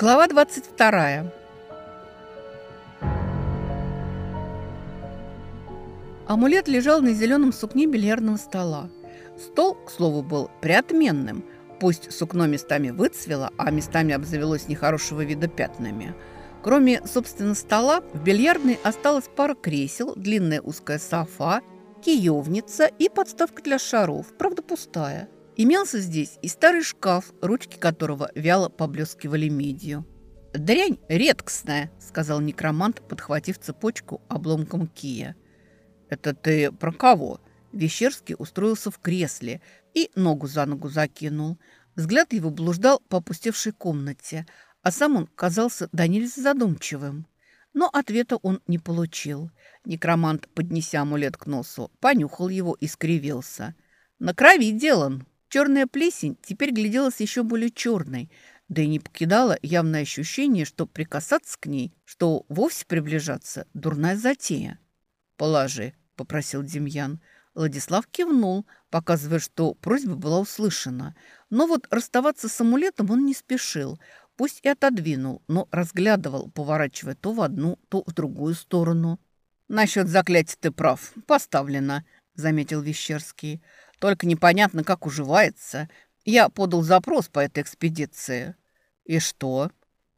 Глава 22. Амулет лежал на зеленом сукне бильярдного стола. Стол, к слову, был приотменным. Пусть сукно местами выцвело, а местами обзавелось нехорошего вида пятнами. Кроме, собственно, стола, в бильярдной осталась пара кресел, длинная узкая софа, киевница и подставка для шаров, правда пустая. Имелся здесь и старый шкаф, ручки которого вяло поблескивали медью. «Дрянь редкостная», — сказал некромант, подхватив цепочку обломком кия. «Это ты про кого?» Вещерский устроился в кресле и ногу за ногу закинул. Взгляд его блуждал по опустевшей комнате, а сам он казался до задумчивым. Но ответа он не получил. Некромант, поднеся амулет к носу, понюхал его и скривился. «На крови делан!» Черная плесень теперь гляделась еще более черной, да и не покидала явное ощущение, что прикасаться к ней, что вовсе приближаться – дурная затея. «Положи», – попросил Демьян. Владислав кивнул, показывая, что просьба была услышана. Но вот расставаться с амулетом он не спешил, пусть и отодвинул, но разглядывал, поворачивая то в одну, то в другую сторону. «Насчет заклятия ты прав, поставлено», – заметил Вещерский. Только непонятно, как уживается. Я подал запрос по этой экспедиции. И что?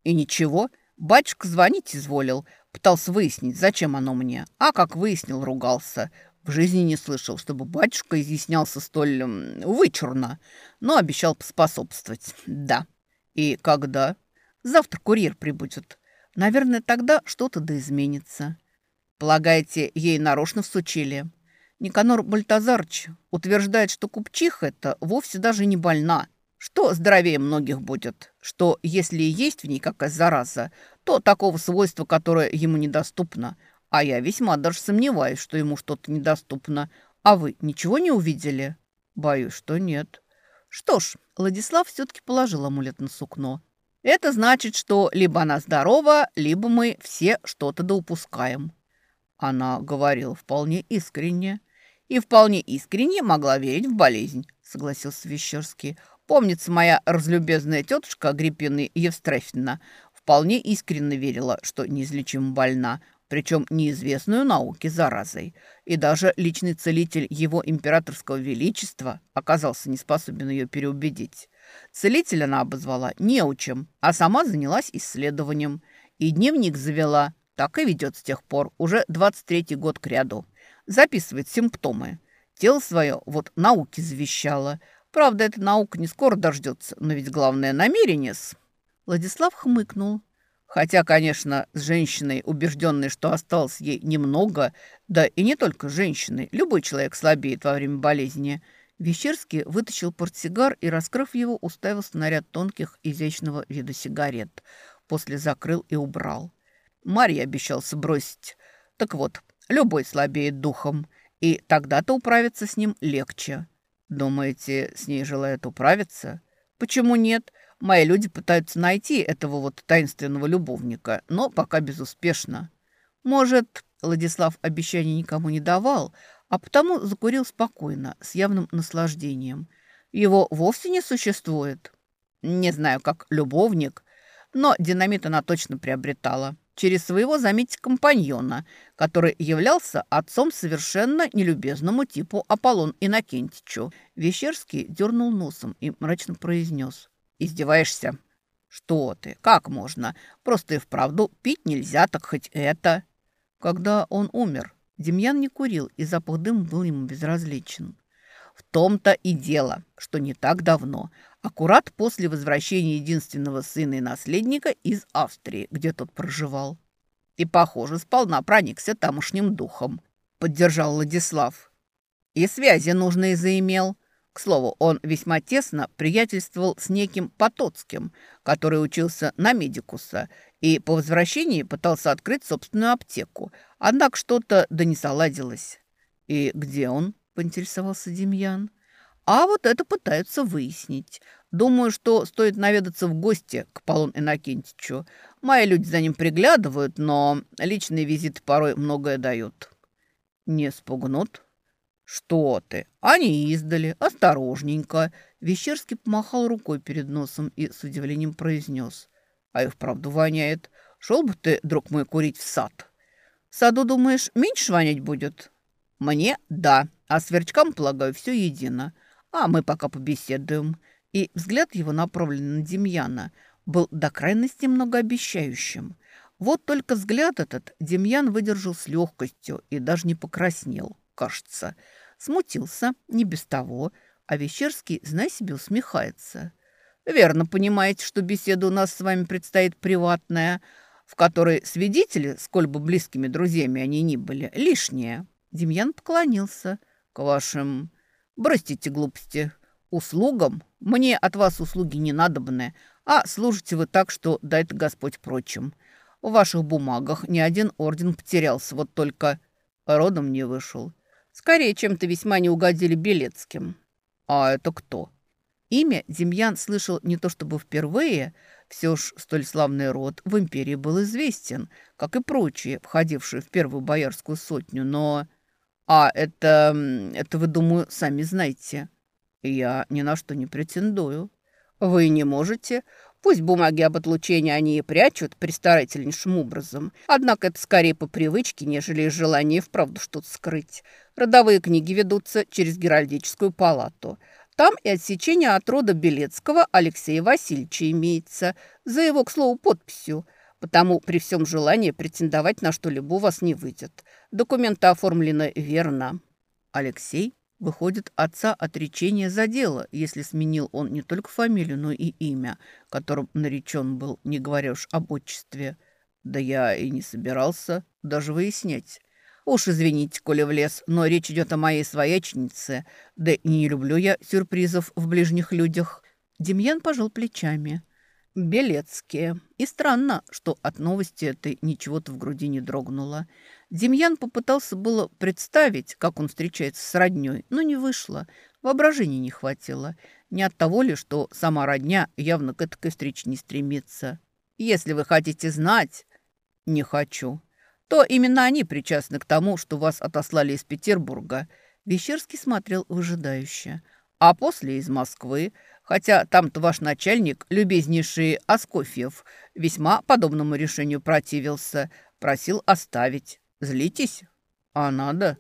И ничего. Батюшка звонить изволил. Пытался выяснить, зачем оно мне. А как выяснил, ругался. В жизни не слышал, чтобы батюшка изъяснялся столь вычурно. Но обещал поспособствовать. Да. И когда? Завтра курьер прибудет. Наверное, тогда что-то да изменится. Полагаете, ей нарочно всучили?» Никанор Бальтазарч утверждает, что купчиха это вовсе даже не больна, что здоровее многих будет, что если и есть в ней какая зараза, то такого свойства, которое ему недоступно. А я весьма даже сомневаюсь, что ему что-то недоступно. А вы ничего не увидели? Боюсь, что нет. Что ж, Владислав все-таки положил амулет на сукно. Это значит, что либо она здорова, либо мы все что-то доупускаем. Она говорила вполне искренне и вполне искренне могла верить в болезнь», — согласился Вещерский. «Помнится, моя разлюбезная тетушка Агриппина Евстрафьевна вполне искренне верила, что неизлечимо больна, причем неизвестную науке заразой. И даже личный целитель его императорского величества оказался не способен ее переубедить. Целитель она обозвала неучем, а сама занялась исследованием. И дневник завела, так и ведет с тех пор, уже 23-й год к ряду записывает симптомы. Тело свое вот науке завещало. Правда, эта наука не скоро дождется, но ведь главное намерение с... Владислав хмыкнул. Хотя, конечно, с женщиной, убежденной, что осталось ей немного, да и не только женщиной, любой человек слабеет во время болезни. Вещерский вытащил портсигар и, раскрыв его, уставился на ряд тонких, изящного вида сигарет. После закрыл и убрал. Марья обещался бросить. Так вот, Любой слабеет духом, и тогда-то управиться с ним легче. Думаете, с ней желает управиться? Почему нет? Мои люди пытаются найти этого вот таинственного любовника, но пока безуспешно. Может, Владислав обещаний никому не давал, а потому закурил спокойно, с явным наслаждением. Его вовсе не существует. Не знаю, как любовник, но динамит она точно приобретала через своего, заметьте, компаньона, который являлся отцом совершенно нелюбезному типу Аполлон Иннокентичу. Вещерский дернул носом и мрачно произнес. «Издеваешься?» «Что ты? Как можно? Просто и вправду пить нельзя, так хоть это». Когда он умер, Демьян не курил, и запах дыма был ему безразличен. В том-то и дело, что не так давно, аккурат после возвращения единственного сына и наследника из Австрии, где тот проживал. И, похоже, сполна проникся тамошним духом, поддержал Владислав. И связи нужные заимел. К слову, он весьма тесно приятельствовал с неким Потоцким, который учился на медикуса, и по возвращении пытался открыть собственную аптеку, однако что-то да не заладилось. И где он? – поинтересовался Демьян. «А вот это пытаются выяснить. Думаю, что стоит наведаться в гости к Полон Иннокентичу. Мои люди за ним приглядывают, но личные визиты порой многое дают». «Не спугнут?» «Что ты? Они издали. Осторожненько». Вещерский помахал рукой перед носом и с удивлением произнес. А и вправду воняет. Шел бы ты, друг мой, курить в сад. В саду, думаешь, меньше вонять будет? Мне – да, а сверчкам, полагаю, все едино. А мы пока побеседуем. И взгляд его, направленный на Демьяна, был до крайности многообещающим. Вот только взгляд этот Демьян выдержал с легкостью и даже не покраснел, кажется. Смутился, не без того, а Вещерский, знай себе, усмехается. «Верно понимаете, что беседа у нас с вами предстоит приватная, в которой свидетели, сколь бы близкими друзьями они ни были, лишние». Демьян поклонился. «К вашим... Бросьте глупости. Услугам? Мне от вас услуги не надобны, а служите вы так, что дает Господь прочим. В ваших бумагах ни один орден потерялся, вот только родом не вышел. Скорее, чем-то весьма не угодили Белецким». «А это кто?» Имя Демьян слышал не то чтобы впервые, все ж столь славный род в империи был известен, как и прочие, входившие в первую боярскую сотню, но... А это... это вы, думаю, сами знаете. Я ни на что не претендую. Вы не можете. Пусть бумаги об отлучении они и прячут престарательнейшим образом, однако это скорее по привычке, нежели из желания вправду что-то скрыть. Родовые книги ведутся через Геральдическую палату – там и отсечение от рода Белецкого Алексея Васильевича имеется, за его, к слову, подписью. Потому при всем желании претендовать на что-либо у вас не выйдет. Документы оформлены верно. Алексей выходит отца отречения за дело, если сменил он не только фамилию, но и имя, которым наречен был, не говоря уж об отчестве. Да я и не собирался даже выяснять. Уж извините, коли влез, но речь идет о моей свояченице, да не люблю я сюрпризов в ближних людях. Демьян пожал плечами. Белецкие. И странно, что от новости этой ничего-то в груди не дрогнуло. Демьян попытался было представить, как он встречается с роднёй, но не вышло. Воображения не хватило. Не от того ли, что сама родня явно к этой встрече не стремится. Если вы хотите знать... Не хочу то именно они причастны к тому, что вас отослали из Петербурга». Вещерский смотрел выжидающе. «А после из Москвы, хотя там-то ваш начальник, любезнейший Аскофьев, весьма подобному решению противился, просил оставить. Злитесь? А надо?»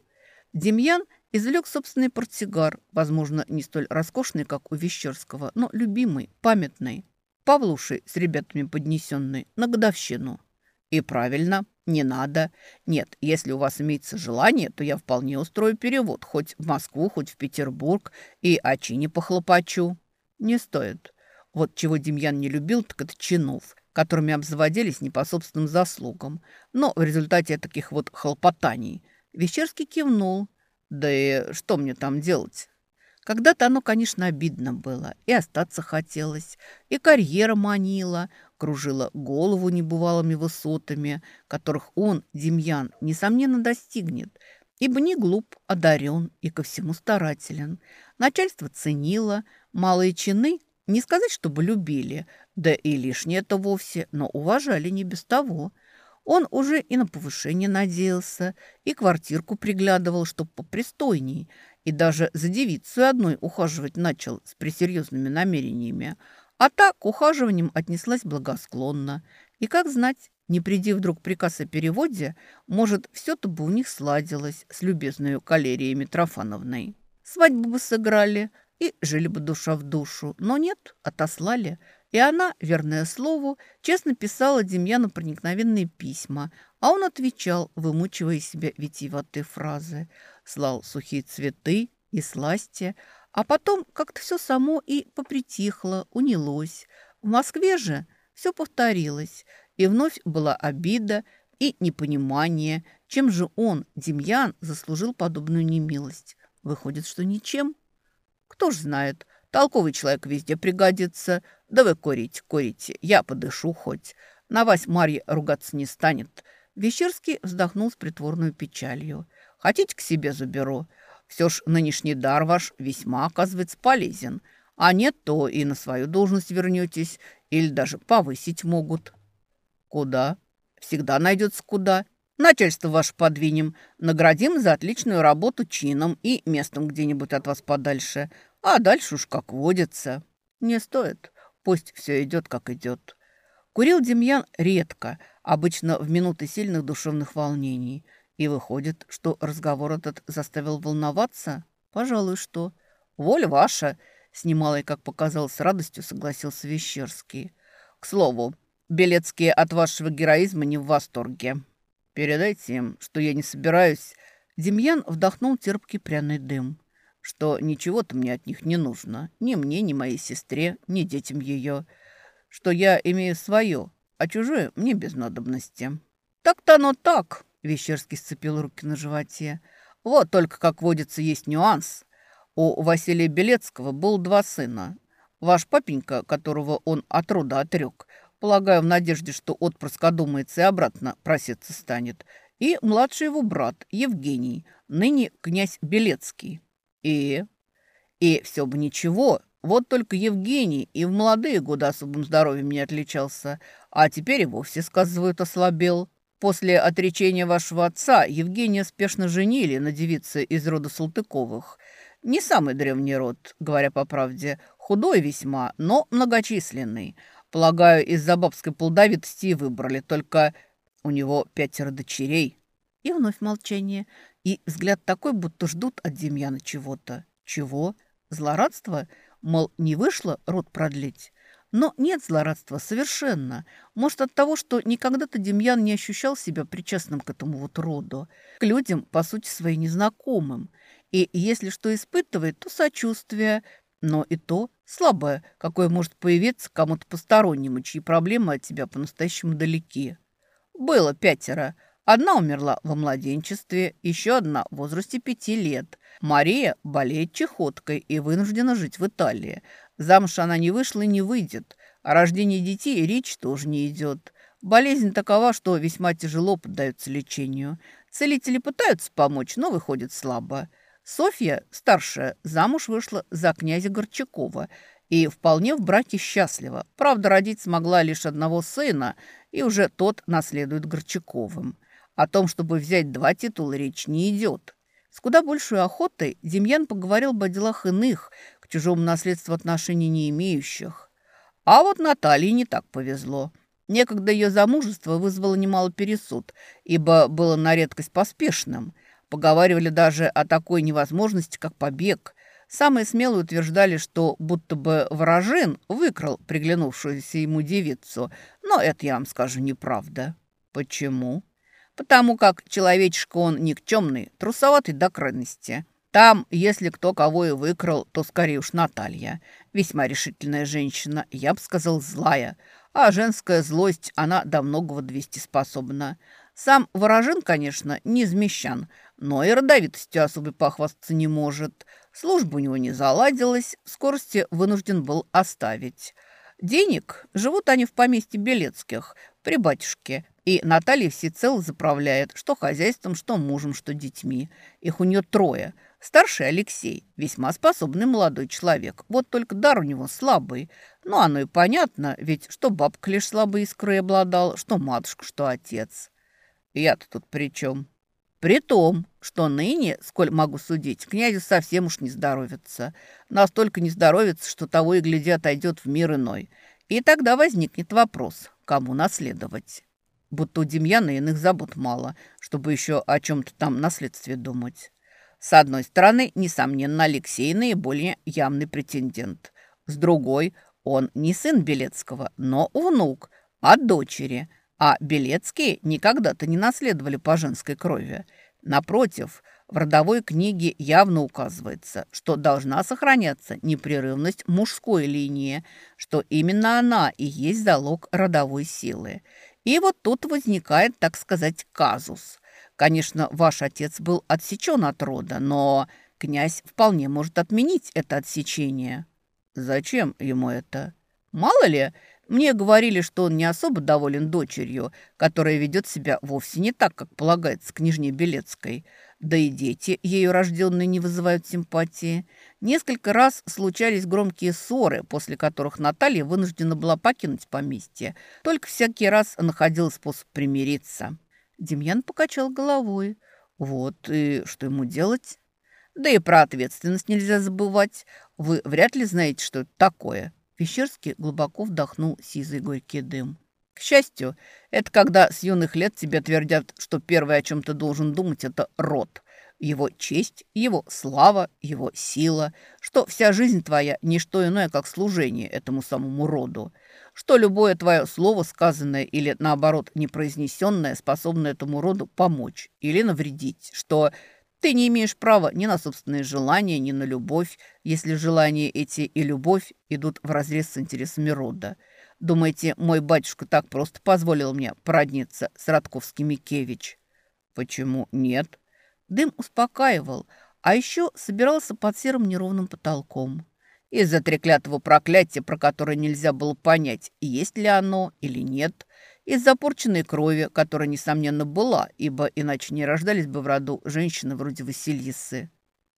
Демьян извлек собственный портсигар, возможно, не столь роскошный, как у Вещерского, но любимый, памятный. Павлушей с ребятами поднесенный на годовщину. И правильно, не надо. Нет, если у вас имеется желание, то я вполне устрою перевод хоть в Москву, хоть в Петербург и о чине похлопочу. Не стоит. Вот чего Демьян не любил, так это чинов, которыми обзаводились не по собственным заслугам. Но в результате таких вот хлопотаний Вещерский кивнул. Да и что мне там делать? Когда-то оно, конечно, обидно было, и остаться хотелось, и карьера манила, кружила голову небывалыми высотами, которых он, Демьян, несомненно достигнет, ибо не глуп, одарен и ко всему старателен. Начальство ценило, малые чины, не сказать, чтобы любили, да и лишнее это вовсе, но уважали не без того. Он уже и на повышение надеялся, и квартирку приглядывал, чтоб попристойней, и даже за девицу одной ухаживать начал с пресерьезными намерениями – а так к ухаживаниям отнеслась благосклонно. И как знать, не приди вдруг приказ о переводе, может, все-то бы у них сладилось с любезной калерией Митрофановной. Свадьбу бы сыграли и жили бы душа в душу. Но нет, отослали. И она, верное слову, честно писала Демьяну проникновенные письма, а он отвечал, вымучивая себя витиеватые фразы. Слал сухие цветы и сласти, а потом как-то все само и попритихло, унялось. В Москве же все повторилось, и вновь была обида и непонимание, чем же он, Демьян, заслужил подобную немилость. Выходит, что ничем. Кто ж знает, толковый человек везде пригодится. Да вы курите, курите, я подышу хоть. На вас Марья ругаться не станет. Вещерский вздохнул с притворной печалью. Хотите, к себе заберу? Все ж нынешний дар ваш весьма, оказывается, полезен. А нет, то и на свою должность вернетесь, или даже повысить могут. Куда? Всегда найдется куда. Начальство ваше подвинем. Наградим за отличную работу чином и местом где-нибудь от вас подальше. А дальше уж как водится. Не стоит. Пусть все идет, как идет. Курил Демьян редко, обычно в минуты сильных душевных волнений. И выходит, что разговор этот заставил волноваться? Пожалуй, что. «Воля ваша!» — с немалой, как показалось, радостью согласился Вещерский. «К слову, Белецкие от вашего героизма не в восторге. Передайте им, что я не собираюсь...» Демьян вдохнул терпкий пряный дым. «Что ничего-то мне от них не нужно. Ни мне, ни моей сестре, ни детям ее. Что я имею свое, а чужое мне без надобности». «Так-то оно так!» — Вещерский сцепил руки на животе. «Вот только, как водится, есть нюанс. У Василия Белецкого был два сына. Ваш папенька, которого он от рода отрек, полагаю, в надежде, что отпрыск одумается и обратно проситься станет, и младший его брат Евгений, ныне князь Белецкий. И... И все бы ничего, вот только Евгений и в молодые годы особым здоровьем не отличался, а теперь и вовсе, сказывают, ослабел. После отречения вашего отца Евгения спешно женили на девице из рода Салтыковых – не самый древний род, говоря по правде, худой весьма, но многочисленный. Полагаю, из-за бабской плодовитости выбрали, только у него пятеро дочерей. И вновь молчание, и взгляд такой, будто ждут от Демьяна чего-то. Чего? Злорадство? Мол, не вышло род продлить? Но нет злорадства совершенно. Может, от того, что никогда-то Демьян не ощущал себя причастным к этому вот роду, к людям, по сути, своим незнакомым. И если что испытывает, то сочувствие, но и то слабое, какое может появиться кому-то постороннему, чьи проблемы от тебя по-настоящему далеки. Было пятеро. Одна умерла во младенчестве, еще одна в возрасте пяти лет. Мария болеет чехоткой и вынуждена жить в Италии. Замуж она не вышла и не выйдет. О рождении детей речь тоже не идет. Болезнь такова, что весьма тяжело поддается лечению. Целители пытаются помочь, но выходит слабо. Софья, старшая, замуж вышла за князя Горчакова и вполне в браке счастлива. Правда, родить смогла лишь одного сына, и уже тот наследует Горчаковым. О том, чтобы взять два титула, речь не идет. С куда большей охотой Демьян поговорил бы о делах иных, к чужому наследству отношений не имеющих. А вот Наталье не так повезло. Некогда ее замужество вызвало немало пересуд, ибо было на редкость поспешным – Поговаривали даже о такой невозможности, как побег. Самые смелые утверждали, что будто бы ворожин выкрал приглянувшуюся ему девицу. Но это, я вам скажу, неправда. Почему? Потому как человечек он никчемный, трусоватый до крайности. Там, если кто кого и выкрал, то скорее уж Наталья. Весьма решительная женщина, я бы сказал, злая. А женская злость, она до многого двести способна. Сам Ворожин, конечно, не измещан, но и родовитостью особо похвастаться не может. Служба у него не заладилась, скорости вынужден был оставить. Денег живут они в поместье Белецких, при батюшке, и Наталья всецело заправляет, что хозяйством, что мужем, что детьми. Их у нее трое. Старший Алексей, весьма способный молодой человек, вот только дар у него слабый. Ну, оно и понятно, ведь что бабка лишь слабой искрой обладал, что матушка, что отец. Я-то тут при чем? При том, что ныне, сколь могу судить, князю совсем уж не здоровится. Настолько не здоровится, что того и гляди отойдет в мир иной. И тогда возникнет вопрос, кому наследовать. Будто у Демьяна иных забот мало, чтобы еще о чем-то там наследстве думать. С одной стороны, несомненно, Алексей наиболее явный претендент. С другой, он не сын Белецкого, но внук от дочери – а Белецкие никогда-то не наследовали по женской крови. Напротив, в родовой книге явно указывается, что должна сохраняться непрерывность мужской линии, что именно она и есть залог родовой силы. И вот тут возникает, так сказать, казус. Конечно, ваш отец был отсечен от рода, но князь вполне может отменить это отсечение. Зачем ему это? Мало ли, мне говорили, что он не особо доволен дочерью, которая ведет себя вовсе не так, как полагается княжне Белецкой. Да и дети, ею рожденные, не вызывают симпатии. Несколько раз случались громкие ссоры, после которых Наталья вынуждена была покинуть поместье. Только всякий раз находил способ примириться. Демьян покачал головой. Вот, и что ему делать? Да и про ответственность нельзя забывать. Вы вряд ли знаете, что это такое. Пещерский глубоко вдохнул сизый горький дым. К счастью, это когда с юных лет тебе твердят, что первое, о чем ты должен думать, это род. Его честь, его слава, его сила, что вся жизнь твоя – не что иное, как служение этому самому роду, что любое твое слово, сказанное или, наоборот, непроизнесенное, способно этому роду помочь или навредить, что ты не имеешь права ни на собственные желания, ни на любовь, если желания эти и любовь идут вразрез с интересами рода – Думаете, мой батюшка так просто позволил мне породниться с Радковским Микевич? Почему нет? Дым успокаивал, а еще собирался под серым неровным потолком. Из-за треклятого проклятия, про которое нельзя было понять, есть ли оно или нет. Из-за порченной крови, которая, несомненно, была, ибо иначе не рождались бы в роду женщины вроде Василисы.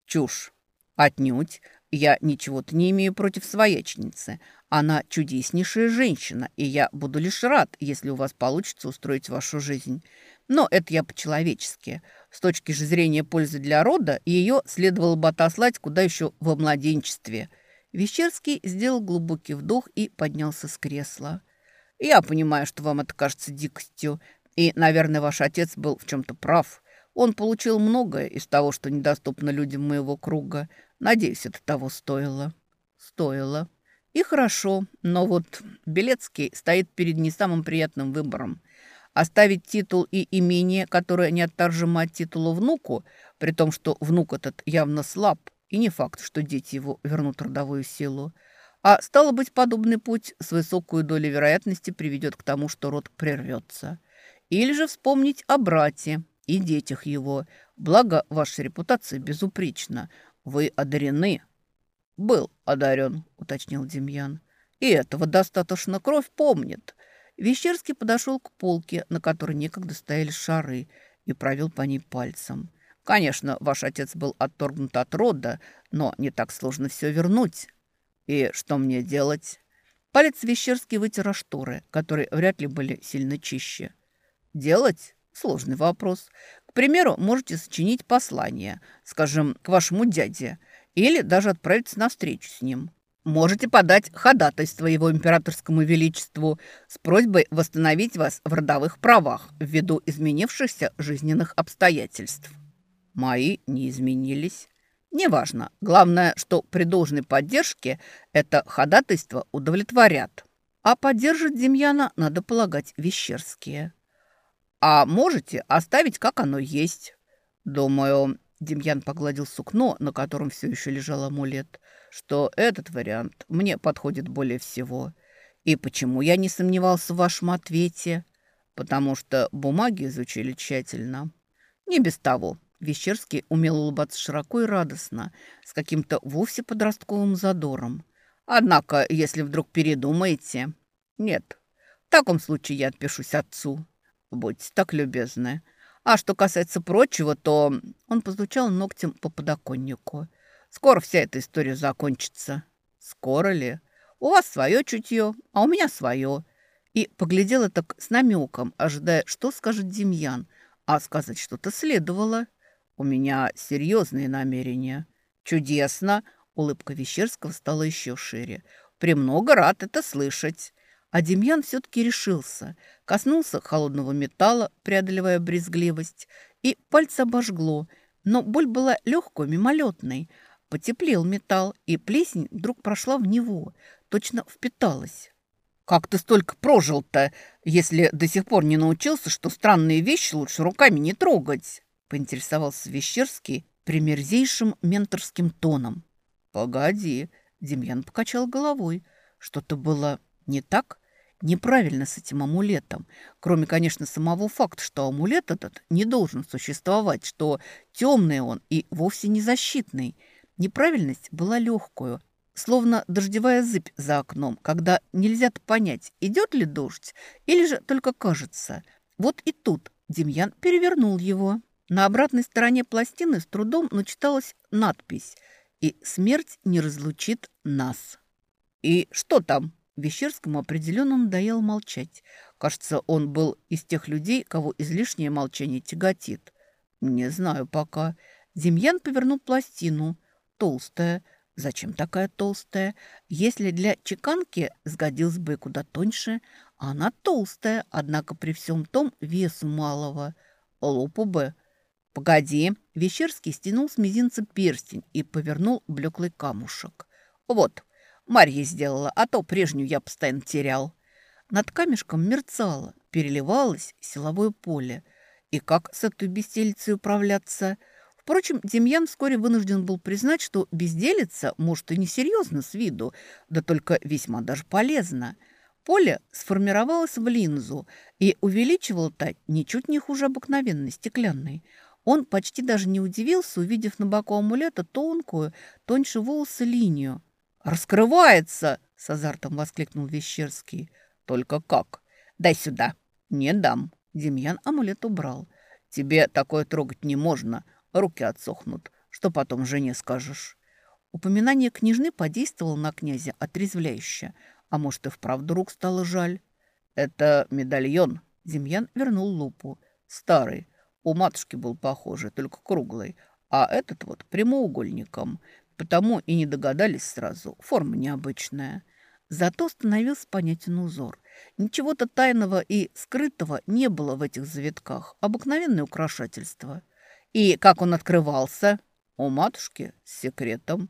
Чушь. Отнюдь. Я ничего-то не имею против своячницы. Она чудеснейшая женщина, и я буду лишь рад, если у вас получится устроить вашу жизнь. Но это я по-человечески. С точки же зрения пользы для рода, ее следовало бы отослать куда еще во младенчестве. Вещерский сделал глубокий вдох и поднялся с кресла. «Я понимаю, что вам это кажется дикостью, и, наверное, ваш отец был в чем-то прав. Он получил многое из того, что недоступно людям моего круга. Надеюсь, это того стоило». «Стоило». И хорошо, но вот Белецкий стоит перед не самым приятным выбором. Оставить титул и имение, которое неотторжимо от титула внуку, при том, что внук этот явно слаб, и не факт, что дети его вернут родовую силу. А стало быть, подобный путь с высокой долей вероятности приведет к тому, что род прервется. Или же вспомнить о брате и детях его. Благо, ваша репутация безупречна. Вы одарены, «Был одарен», — уточнил Демьян. «И этого достаточно кровь помнит». Вещерский подошел к полке, на которой некогда стояли шары, и провел по ней пальцем. «Конечно, ваш отец был отторгнут от рода, но не так сложно все вернуть. И что мне делать?» Палец Вещерский вытер шторы, которые вряд ли были сильно чище. «Делать?» Сложный вопрос. К примеру, можете сочинить послание, скажем, к вашему дяде – или даже отправиться на встречу с ним. Можете подать ходатайство его императорскому величеству с просьбой восстановить вас в родовых правах ввиду изменившихся жизненных обстоятельств. Мои не изменились. Неважно. Главное, что при должной поддержке это ходатайство удовлетворят. А поддержать Демьяна, надо полагать, вещерские. А можете оставить, как оно есть. Думаю, Демьян погладил сукно, на котором все еще лежал амулет, что этот вариант мне подходит более всего. И почему я не сомневался в вашем ответе? Потому что бумаги изучили тщательно. Не без того. Вещерский умел улыбаться широко и радостно, с каким-то вовсе подростковым задором. Однако, если вдруг передумаете... Нет, в таком случае я отпишусь отцу. Будьте так любезны. А что касается прочего, то он постучал ногтем по подоконнику. Скоро вся эта история закончится. Скоро ли? У вас свое чутье, а у меня свое. И поглядела так с намеком, ожидая, что скажет Демьян. А сказать что-то следовало. У меня серьезные намерения. Чудесно. Улыбка Вещерского стала еще шире. «Премного рад это слышать». А Демьян все-таки решился, коснулся холодного металла, преодолевая брезгливость, и пальцы обожгло, но боль была легкой, мимолетной. Потеплел металл, и плесень вдруг прошла в него, точно впиталась. «Как ты столько прожил-то, если до сих пор не научился, что странные вещи лучше руками не трогать?» Поинтересовался Вещерский примерзейшим менторским тоном. «Погоди», — Демьян покачал головой. «Что-то было не так?» неправильно с этим амулетом. Кроме, конечно, самого факта, что амулет этот не должен существовать, что темный он и вовсе не защитный. Неправильность была легкую, словно дождевая зыбь за окном, когда нельзя понять, идет ли дождь или же только кажется. Вот и тут Демьян перевернул его. На обратной стороне пластины с трудом начиталась надпись «И смерть не разлучит нас». «И что там?» Вещерскому определенно надоело молчать. Кажется, он был из тех людей, кого излишнее молчание тяготит. Не знаю пока. Демьян повернул пластину. Толстая. Зачем такая толстая? Если для чеканки сгодилась бы куда тоньше. Она толстая, однако при всем том весу малого. Лупу бы. Погоди. Вещерский стянул с мизинца перстень и повернул блеклый камушек. Вот, Марья сделала, а то прежнюю я постоянно терял. Над камешком мерцало, переливалось силовое поле. И как с этой безделицей управляться? Впрочем, Демьян вскоре вынужден был признать, что безделица, может, и несерьезно с виду, да только весьма даже полезно. Поле сформировалось в линзу и увеличивало та ничуть не хуже обыкновенной стеклянной. Он почти даже не удивился, увидев на боку амулета тонкую, тоньше волосы линию. «Раскрывается!» – с азартом воскликнул Вещерский. «Только как? Дай сюда!» «Не дам!» Демьян амулет убрал. «Тебе такое трогать не можно. Руки отсохнут. Что потом жене скажешь?» Упоминание княжны подействовало на князя отрезвляюще. А может, и вправду рук стало жаль? «Это медальон». Демьян вернул лупу. «Старый. У матушки был похожий, только круглый. А этот вот прямоугольником. Потому и не догадались сразу. Форма необычная». Зато становился понятен узор. Ничего-то тайного и скрытого не было в этих завитках. Обыкновенное украшательство – и как он открывался? У матушки с секретом.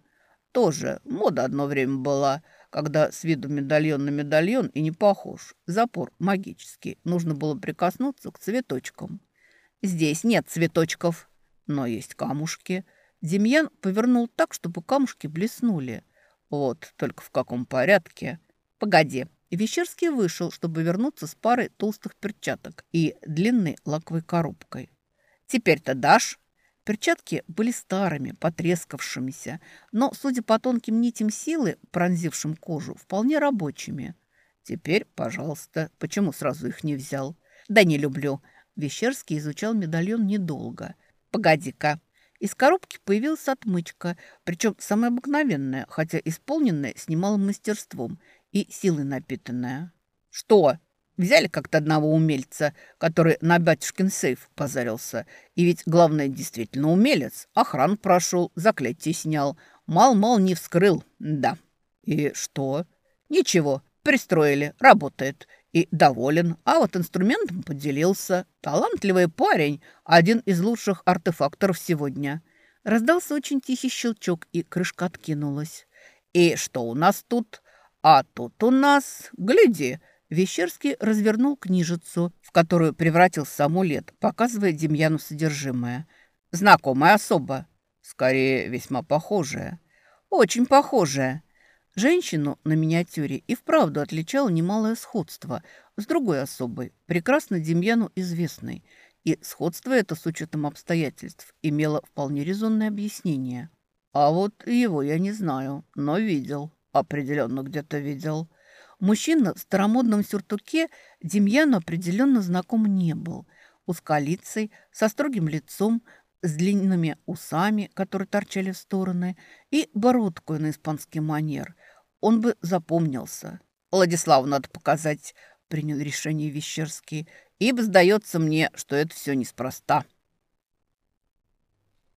Тоже мода одно время была, когда с виду медальон на медальон и не похож. Запор магический. Нужно было прикоснуться к цветочкам. Здесь нет цветочков, но есть камушки. Демьян повернул так, чтобы камушки блеснули. Вот только в каком порядке. Погоди. Вещерский вышел, чтобы вернуться с парой толстых перчаток и длинной лаковой коробкой. Теперь-то дашь?» Перчатки были старыми, потрескавшимися, но, судя по тонким нитям силы, пронзившим кожу, вполне рабочими. «Теперь, пожалуйста, почему сразу их не взял?» «Да не люблю». Вещерский изучал медальон недолго. «Погоди-ка». Из коробки появилась отмычка, причем самая обыкновенная, хотя исполненная с немалым мастерством и силой напитанная. «Что?» Взяли как-то одного умельца, который на батюшкин сейф позарился. И ведь, главное, действительно умелец. Охран прошел, заклятие снял. Мал-мал не вскрыл, да. И что? Ничего, пристроили, работает. И доволен. А вот инструментом поделился. Талантливый парень, один из лучших артефакторов сегодня. Раздался очень тихий щелчок, и крышка откинулась. И что у нас тут? А тут у нас, гляди, Вещерский развернул книжицу, в которую превратился амулет, показывая Демьяну содержимое. «Знакомая особа. Скорее, весьма похожая. Очень похожая». Женщину на миниатюре и вправду отличало немалое сходство с другой особой, прекрасно Демьяну известной. И сходство это, с учетом обстоятельств, имело вполне резонное объяснение. А вот его я не знаю, но видел. Определенно где-то видел. Мужчина в старомодном сюртуке Демьяну определенно знаком не был. Узколицей, со строгим лицом, с длинными усами, которые торчали в стороны, и бородкой на испанский манер. Он бы запомнился. «Владиславу надо показать», — принял решение Вещерский, «ибо сдается мне, что это все неспроста».